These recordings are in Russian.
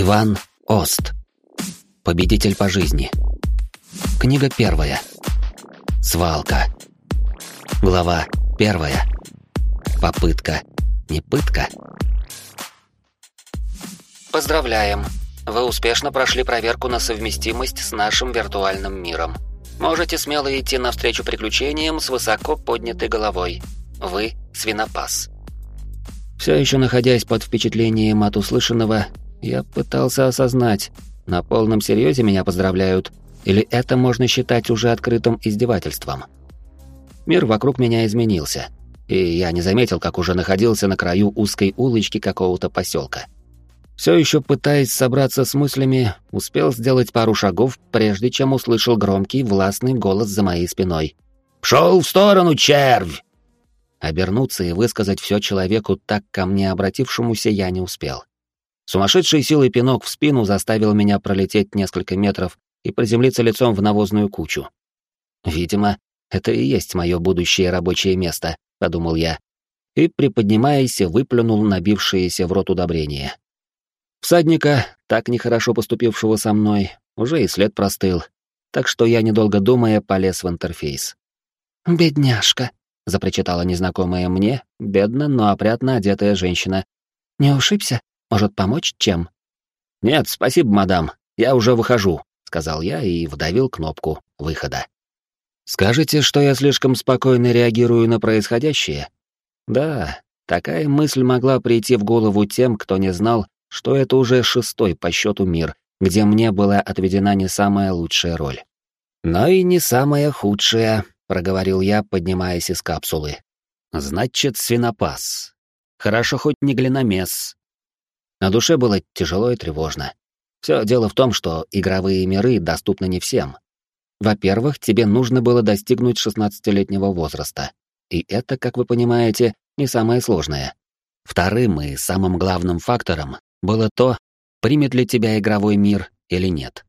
Иван Ост. Победитель по жизни. Книга первая. Свалка. Глава первая. Попытка. Не пытка. Поздравляем. Вы успешно прошли проверку на совместимость с нашим виртуальным миром. Можете смело идти навстречу приключениям с высоко поднятой головой. Вы свинопас. Все еще находясь под впечатлением от услышанного, я пытался осознать, на полном серьезе меня поздравляют, или это можно считать уже открытым издевательством. Мир вокруг меня изменился, и я не заметил, как уже находился на краю узкой улочки какого-то поселка. Все еще пытаясь собраться с мыслями, успел сделать пару шагов, прежде чем услышал громкий властный голос за моей спиной. «Пшел в сторону, червь!» Обернуться и высказать все человеку так ко мне обратившемуся я не успел. Сумасшедший силой пинок в спину заставил меня пролететь несколько метров и приземлиться лицом в навозную кучу. «Видимо, это и есть мое будущее рабочее место», — подумал я, и, приподнимаясь, выплюнул набившееся в рот удобрение. Всадника, так нехорошо поступившего со мной, уже и след простыл, так что я, недолго думая, полез в интерфейс. «Бедняжка», — запричитала незнакомая мне, бедно, но опрятно одетая женщина. «Не ушибся?» Может, помочь чем?» «Нет, спасибо, мадам, я уже выхожу», — сказал я и вдавил кнопку выхода. «Скажете, что я слишком спокойно реагирую на происходящее?» «Да, такая мысль могла прийти в голову тем, кто не знал, что это уже шестой по счету мир, где мне была отведена не самая лучшая роль. Но и не самая худшая, проговорил я, поднимаясь из капсулы. Значит, свинопас. Хорошо хоть не глиномес, на душе было тяжело и тревожно. Все дело в том, что игровые миры доступны не всем. Во-первых, тебе нужно было достигнуть 16-летнего возраста. И это, как вы понимаете, не самое сложное. Вторым и самым главным фактором было то, примет ли тебя игровой мир или нет.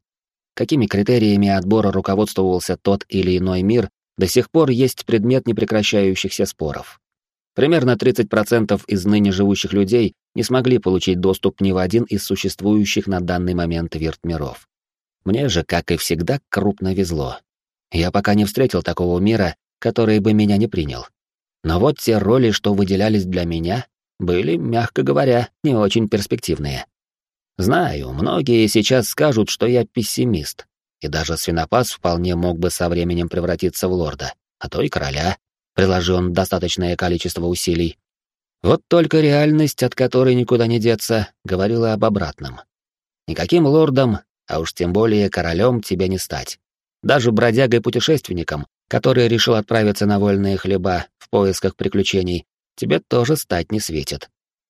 Какими критериями отбора руководствовался тот или иной мир, до сих пор есть предмет непрекращающихся споров. Примерно 30% из ныне живущих людей не смогли получить доступ ни в один из существующих на данный момент вирт-миров. Мне же, как и всегда, крупно везло. Я пока не встретил такого мира, который бы меня не принял. Но вот те роли, что выделялись для меня, были, мягко говоря, не очень перспективные. Знаю, многие сейчас скажут, что я пессимист, и даже свинопас вполне мог бы со временем превратиться в лорда, а то и короля, приложи он достаточное количество усилий. Вот только реальность, от которой никуда не деться, говорила об обратном. Никаким лордом, а уж тем более королем тебе не стать. Даже бродягой-путешественником, который решил отправиться на вольные хлеба в поисках приключений, тебе тоже стать не светит.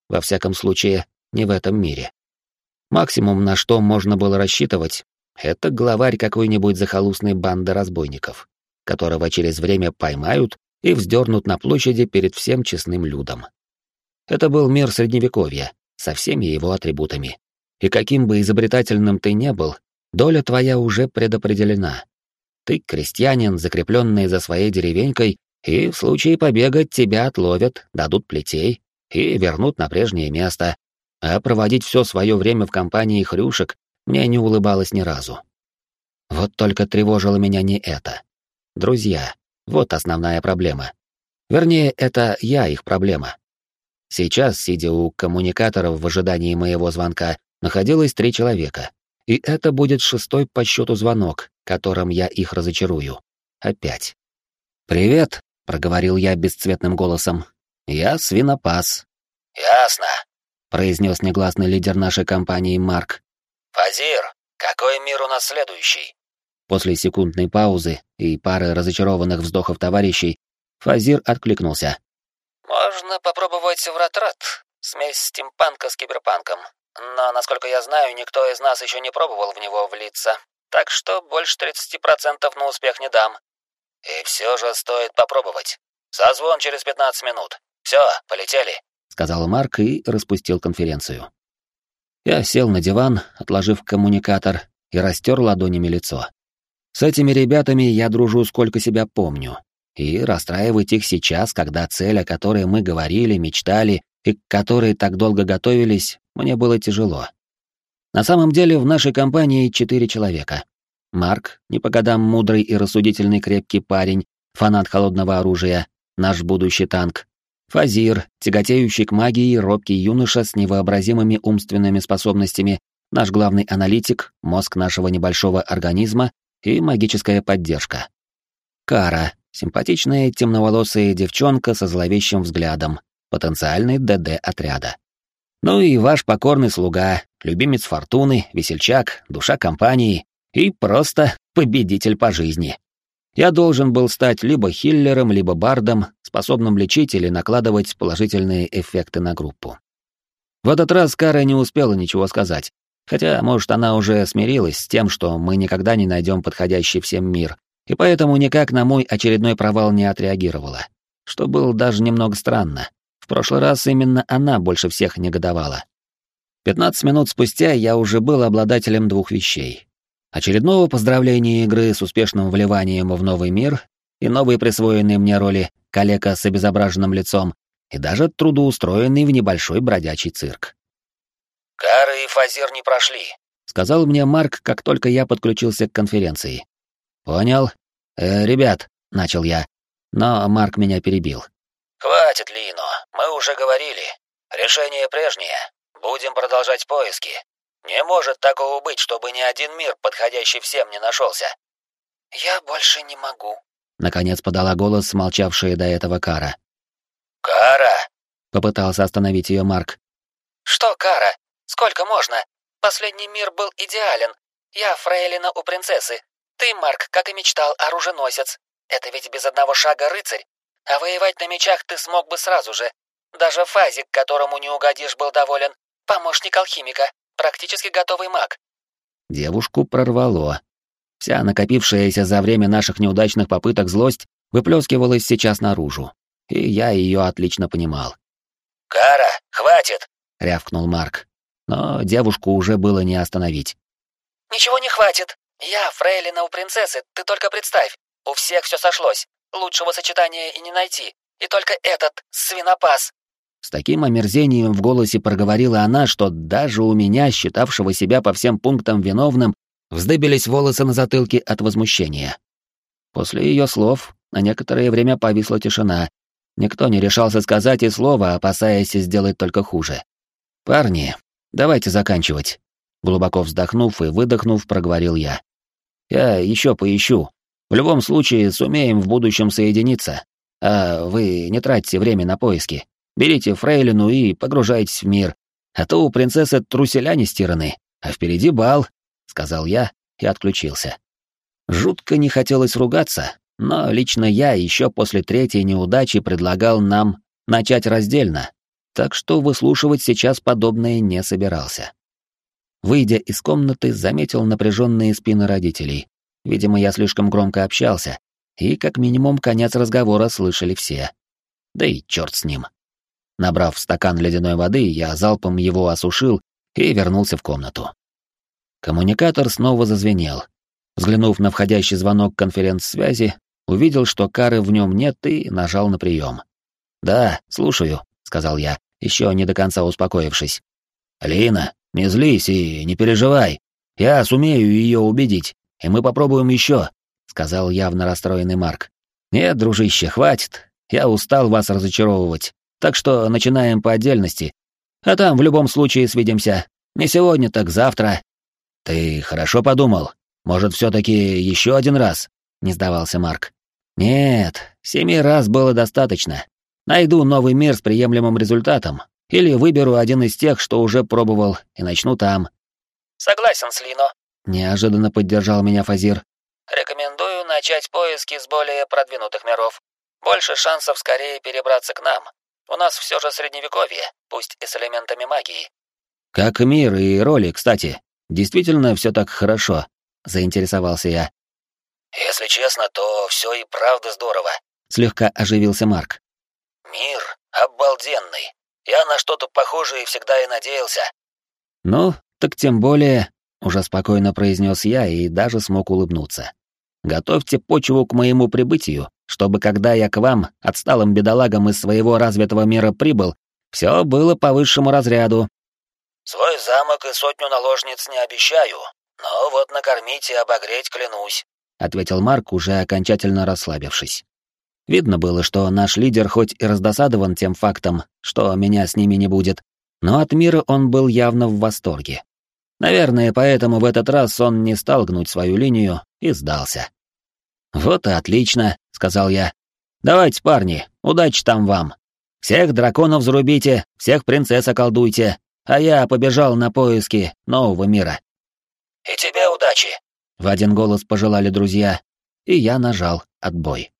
Во всяком случае, не в этом мире. Максимум, на что можно было рассчитывать, это главарь какой-нибудь захолустной банды разбойников, которого через время поймают и вздернут на площади перед всем честным людом. Это был мир Средневековья, со всеми его атрибутами. И каким бы изобретательным ты не был, доля твоя уже предопределена. Ты крестьянин, закрепленный за своей деревенькой, и в случае побега тебя отловят, дадут плетей и вернут на прежнее место. А проводить все свое время в компании хрюшек мне не улыбалось ни разу. Вот только тревожило меня не это. Друзья, вот основная проблема. Вернее, это я их проблема. Сейчас, сидя у коммуникаторов в ожидании моего звонка, находилось три человека. И это будет шестой по счету звонок, которым я их разочарую. Опять. «Привет», — проговорил я бесцветным голосом. «Я свинопас». «Ясно», — произнес негласный лидер нашей компании Марк. «Фазир, какой мир у нас следующий?» После секундной паузы и пары разочарованных вздохов товарищей, Фазир откликнулся. «Можно попробовать вратрат, смесь стимпанка с киберпанком. Но, насколько я знаю, никто из нас еще не пробовал в него влиться, так что больше 30% на успех не дам. И все же стоит попробовать. Созвон через 15 минут. Все, полетели», — сказал Марк и распустил конференцию. Я сел на диван, отложив коммуникатор, и растер ладонями лицо. С этими ребятами я дружу сколько себя помню. И расстраивать их сейчас, когда цель, о которой мы говорили, мечтали и к которой так долго готовились, мне было тяжело. На самом деле в нашей компании четыре человека. Марк, не по годам мудрый и рассудительный крепкий парень, фанат холодного оружия, наш будущий танк. Фазир, тяготеющий к магии, робкий юноша с невообразимыми умственными способностями, наш главный аналитик, мозг нашего небольшого организма и магическая поддержка. Кара, симпатичная темноволосая девчонка со зловещим взглядом, потенциальный ДД отряда. Ну и ваш покорный слуга, любимец фортуны, весельчак, душа компании и просто победитель по жизни. Я должен был стать либо хиллером, либо бардом, способным лечить или накладывать положительные эффекты на группу. В этот раз Кара не успела ничего сказать, хотя, может, она уже смирилась с тем, что мы никогда не найдем подходящий всем мир, и поэтому никак на мой очередной провал не отреагировала, что было даже немного странно. В прошлый раз именно она больше всех негодовала. 15 минут спустя я уже был обладателем двух вещей. Очередного поздравления игры с успешным вливанием в новый мир и новые присвоенные мне роли калека с обезображенным лицом и даже трудоустроенный в небольшой бродячий цирк. «Кары и Фазир не прошли», — сказал мне Марк, как только я подключился к конференции. «Понял. Э, ребят», — начал я, но Марк меня перебил. «Хватит, Лино, мы уже говорили. Решение прежнее. Будем продолжать поиски. Не может такого быть, чтобы ни один мир, подходящий всем, не нашелся. Я больше не могу. Наконец подала голос молчавшая до этого Кара. Кара! Попытался остановить ее Марк. Что, Кара? Сколько можно? Последний мир был идеален. Я фрейлина у принцессы. Ты, Марк, как и мечтал, оруженосец. Это ведь без одного шага рыцарь. А воевать на мечах ты смог бы сразу же. Даже Фазик, которому не угодишь, был доволен. Помощник алхимика. Практически готовый маг. Девушку прорвало. Вся накопившаяся за время наших неудачных попыток злость выплескивалась сейчас наружу. И я ее отлично понимал. «Кара, хватит!» — рявкнул Марк. Но девушку уже было не остановить. «Ничего не хватит. Я фрейлина у принцессы, ты только представь. У всех все сошлось. Лучшего сочетания и не найти. И только этот, свинопас. С таким омерзением в голосе проговорила она, что даже у меня, считавшего себя по всем пунктам виновным, вздыбились волосы на затылке от возмущения. После ее слов на некоторое время повисла тишина. Никто не решался сказать и слова, опасаясь сделать только хуже. «Парни, давайте заканчивать», — глубоко вздохнув и выдохнув, проговорил я. «Я еще поищу. В любом случае, сумеем в будущем соединиться. А вы не тратьте время на поиски. Берите фрейлину и погружайтесь в мир, а то у принцессы труселя не стираны, а впереди бал», — сказал я и отключился. Жутко не хотелось ругаться, но лично я еще после третьей неудачи предлагал нам начать раздельно, так что выслушивать сейчас подобное не собирался. Выйдя из комнаты, заметил напряженные спины родителей. Видимо, я слишком громко общался, и как минимум конец разговора слышали все. Да и черт с ним. Набрав стакан ледяной воды, я залпом его осушил и вернулся в комнату. Коммуникатор снова зазвенел. Взглянув на входящий звонок конференц-связи, увидел, что кары в нем нет и нажал на прием. «Да, слушаю», — сказал я, еще не до конца успокоившись. «Лина, не злись и не переживай. Я сумею ее убедить, и мы попробуем еще», — сказал явно расстроенный Марк. «Нет, дружище, хватит. Я устал вас разочаровывать. Так что начинаем по отдельности. А там в любом случае свидимся. Не сегодня, так завтра. Ты хорошо подумал? Может, все-таки еще один раз? Не сдавался Марк. Нет, семи раз было достаточно. Найду новый мир с приемлемым результатом. Или выберу один из тех, что уже пробовал, и начну там. Согласен с Лино. Неожиданно поддержал меня Фазир. Рекомендую начать поиски с более продвинутых миров. Больше шансов скорее перебраться к нам. У нас все же средневековье, пусть и с элементами магии. Как мир и роли, кстати. Действительно все так хорошо, заинтересовался я. Если честно, то все и правда здорово. Слегка оживился Марк. Мир обалденный. Я на что-то похожее всегда и надеялся. Ну, так тем более, уже спокойно произнес я и даже смог улыбнуться. Готовьте почву к моему прибытию, чтобы когда я к вам, отсталым бедолагам из своего развитого мира прибыл, все было по высшему разряду. Свой замок и сотню наложниц не обещаю, но вот накормить и обогреть клянусь», — ответил Марк, уже окончательно расслабившись. Видно было, что наш лидер хоть и раздосадован тем фактом, что меня с ними не будет, но от мира он был явно в восторге. Наверное, поэтому в этот раз он не стал гнуть свою линию и сдался. «Вот и отлично», — сказал я. «Давайте, парни, удачи там вам. Всех драконов зарубите, всех принцесс околдуйте, а я побежал на поиски нового мира». «И тебе удачи», — в один голос пожелали друзья, и я нажал отбой.